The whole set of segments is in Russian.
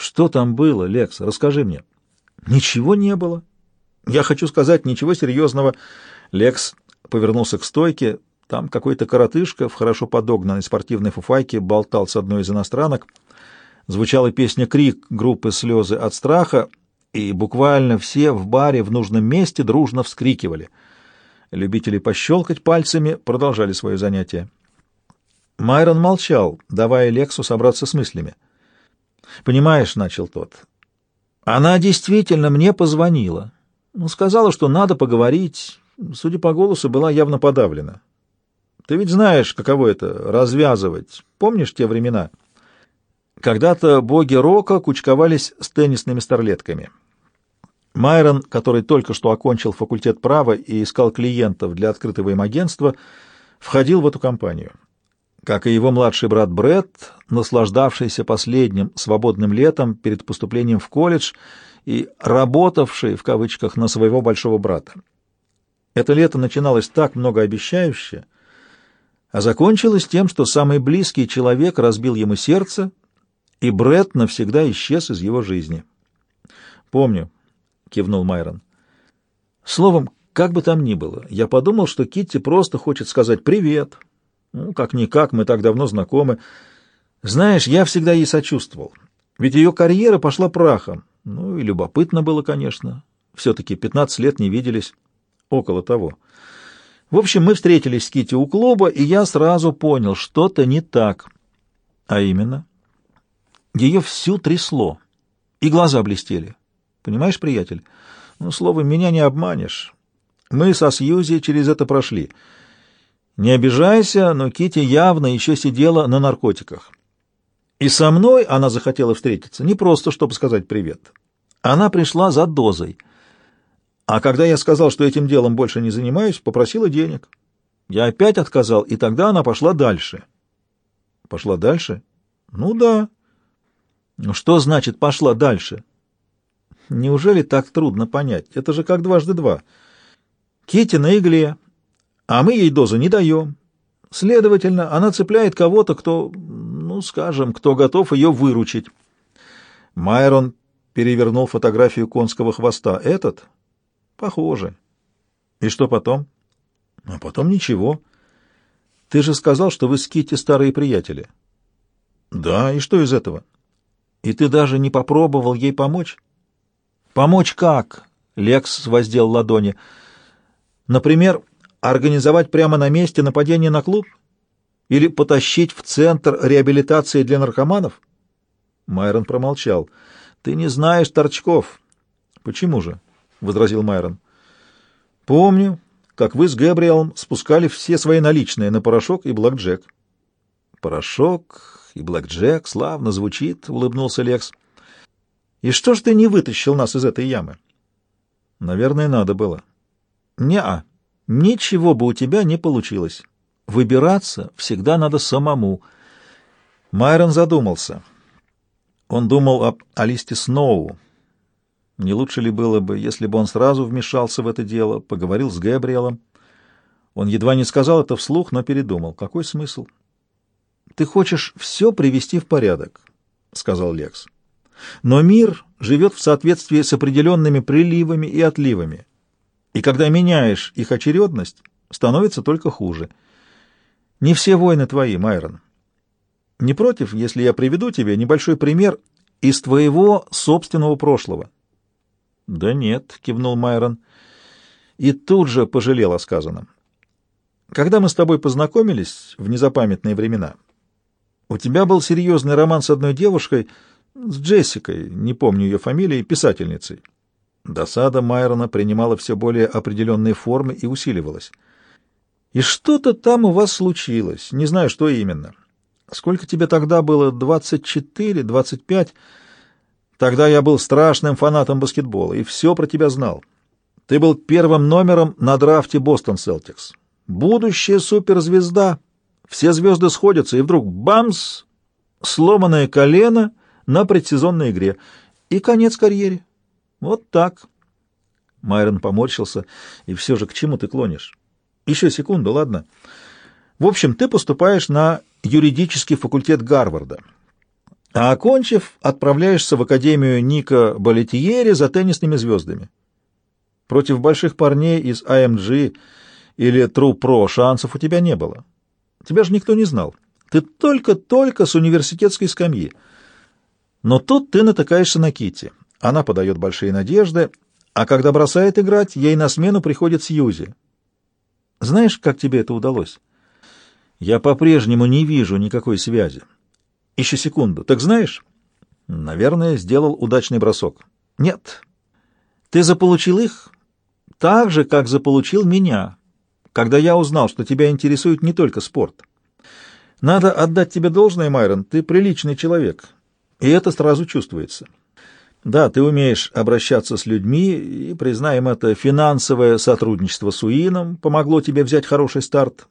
Что там было, Лекс? Расскажи мне. Ничего не было. Я хочу сказать, ничего серьезного. Лекс повернулся к стойке. Там какой-то коротышка в хорошо подогнанной спортивной фуфайке болтал с одной из иностранок. Звучала песня «Крик» группы «Слезы от страха», и буквально все в баре в нужном месте дружно вскрикивали. Любители пощелкать пальцами продолжали свое занятие. Майрон молчал, давая Лексу собраться с мыслями. «Понимаешь», — начал тот, — «она действительно мне позвонила. Ну, сказала, что надо поговорить. Судя по голосу, была явно подавлена. Ты ведь знаешь, каково это — развязывать. Помнишь те времена?» Когда-то боги рока кучковались с теннисными старлетками. Майрон, который только что окончил факультет права и искал клиентов для открытого им агентства, входил в эту компанию. Как и его младший брат Бретт, наслаждавшийся последним свободным летом перед поступлением в колледж и работавший, в кавычках, на своего большого брата. Это лето начиналось так многообещающе, а закончилось тем, что самый близкий человек разбил ему сердце, и Бретт навсегда исчез из его жизни. «Помню», — кивнул Майрон. «Словом, как бы там ни было, я подумал, что Китти просто хочет сказать «привет». Ну, как-никак, мы так давно знакомы. Знаешь, я всегда ей сочувствовал, ведь ее карьера пошла прахом. Ну и любопытно было, конечно. Все-таки пятнадцать лет не виделись. Около того. В общем, мы встретились с Китти у клуба, и я сразу понял, что-то не так. А именно, ее всю трясло, и глаза блестели. Понимаешь, приятель? Ну, словом, меня не обманешь. Мы со Сьюзи через это прошли. Не обижайся, но Кити явно еще сидела на наркотиках. И со мной она захотела встретиться, не просто чтобы сказать привет. Она пришла за дозой. А когда я сказал, что этим делом больше не занимаюсь, попросила денег. Я опять отказал, и тогда она пошла дальше. Пошла дальше? Ну да. Ну что значит «пошла дальше»? Неужели так трудно понять? Это же как дважды два. Кити на игле, а мы ей дозу не даем. Следовательно, она цепляет кого-то, кто, ну, скажем, кто готов ее выручить. Майрон перевернул фотографию конского хвоста. Этот? Похоже. И что потом? А потом ничего. Ты же сказал, что вы с Кити старые приятели. Да, и что из этого? И ты даже не попробовал ей помочь? Помочь как? Лекс воздел ладони. Например, организовать прямо на месте нападение на клуб? Или потащить в центр реабилитации для наркоманов? Майрон промолчал. Ты не знаешь торчков. Почему же? возразил Майрон. Помню, как вы с Гэбриэлом спускали все свои наличные на порошок и блэкджек. Порошок и блэкджек славно звучит, улыбнулся Лекс. И что ж ты не вытащил нас из этой ямы? Наверное, надо было. Не-а, ничего бы у тебя не получилось. Выбираться всегда надо самому. Майрон задумался. Он думал об Алисте Сноу. Не лучше ли было бы, если бы он сразу вмешался в это дело, поговорил с Гэбриэлом? Он едва не сказал это вслух, но передумал. Какой смысл? Ты хочешь все привести в порядок, — сказал Лекс. Но мир живет в соответствии с определенными приливами и отливами, и когда меняешь их очередность, становится только хуже. Не все войны твои, Майрон. Не против, если я приведу тебе небольшой пример из твоего собственного прошлого? — Да нет, — кивнул Майрон, и тут же пожалел о сказанном. Когда мы с тобой познакомились в незапамятные времена, у тебя был серьезный роман с одной девушкой — с Джессикой, не помню ее фамилии, писательницей. Досада Майрона принимала все более определенные формы и усиливалась. И что-то там у вас случилось, не знаю, что именно. Сколько тебе тогда было? Двадцать четыре, двадцать пять? Тогда я был страшным фанатом баскетбола и все про тебя знал. Ты был первым номером на драфте Бостон Селтикс. Будущая суперзвезда. Все звезды сходятся, и вдруг бамс! Сломанное колено — на предсезонной игре. И конец карьере. Вот так. Майрон поморщился. И все же к чему ты клонишь? Еще секунду, ладно? В общем, ты поступаешь на юридический факультет Гарварда. А окончив, отправляешься в Академию Ника Балетиери за теннисными звездами. Против больших парней из AMG или True Pro шансов у тебя не было. Тебя же никто не знал. Ты только-только с университетской скамьи. Но тут ты натыкаешься на Кити. Она подает большие надежды, а когда бросает играть, ей на смену приходит Сьюзи. Знаешь, как тебе это удалось? Я по-прежнему не вижу никакой связи. Еще секунду. Так знаешь? Наверное, сделал удачный бросок. Нет. Ты заполучил их так же, как заполучил меня, когда я узнал, что тебя интересует не только спорт. Надо отдать тебе должное, Майрон, ты приличный человек, и это сразу чувствуется. Да, ты умеешь обращаться с людьми, и, признаем это, финансовое сотрудничество с Уином помогло тебе взять хороший старт.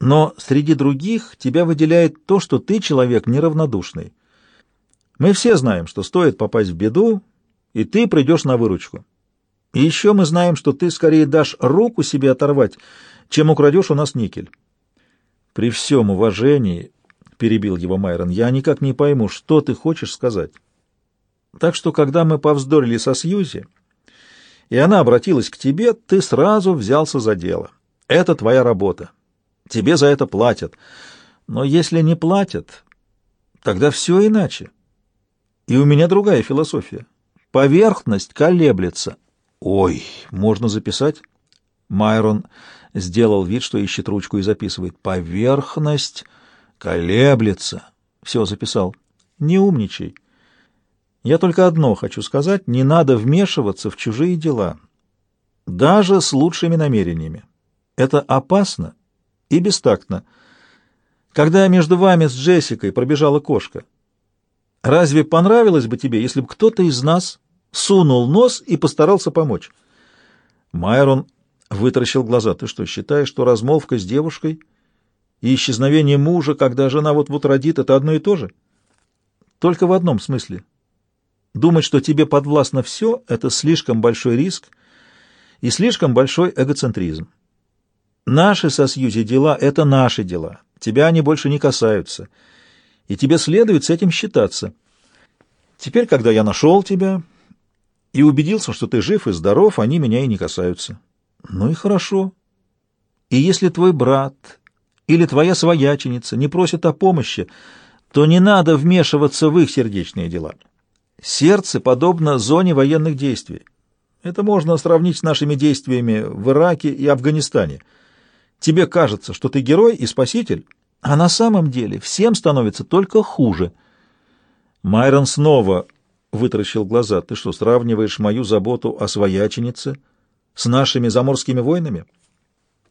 Но среди других тебя выделяет то, что ты человек неравнодушный. Мы все знаем, что стоит попасть в беду, и ты придешь на выручку. И еще мы знаем, что ты скорее дашь руку себе оторвать, чем украдешь у нас никель. При всем уважении, — перебил его Майрон, — я никак не пойму, что ты хочешь сказать. Так что, когда мы повздорили со Сьюзи, и она обратилась к тебе, ты сразу взялся за дело. Это твоя работа. Тебе за это платят. Но если не платят, тогда все иначе. И у меня другая философия. Поверхность колеблется. Ой, можно записать? Майрон сделал вид, что ищет ручку и записывает. Поверхность колеблется. Все записал. Не умничай. Я только одно хочу сказать. Не надо вмешиваться в чужие дела. Даже с лучшими намерениями. Это опасно и бестактно. Когда между вами с Джессикой пробежала кошка, разве понравилось бы тебе, если бы кто-то из нас сунул нос и постарался помочь? Майрон вытаращил глаза. Ты что, считаешь, что размолвка с девушкой и исчезновение мужа, когда жена вот-вот родит, это одно и то же? Только в одном смысле. Думать, что тебе подвластно все, это слишком большой риск и слишком большой эгоцентризм. Наши со Сьюзи дела — это наши дела. Тебя они больше не касаются. И тебе следует с этим считаться. Теперь, когда я нашел тебя и убедился, что ты жив и здоров, они меня и не касаются. Ну и хорошо. И если твой брат или твоя свояченица не просят о помощи, то не надо вмешиваться в их сердечные дела. Сердце подобно зоне военных действий. Это можно сравнить с нашими действиями в Ираке и Афганистане — Тебе кажется, что ты герой и спаситель, а на самом деле всем становится только хуже. Майрон снова вытаращил глаза. Ты что, сравниваешь мою заботу о свояченице с нашими заморскими войнами?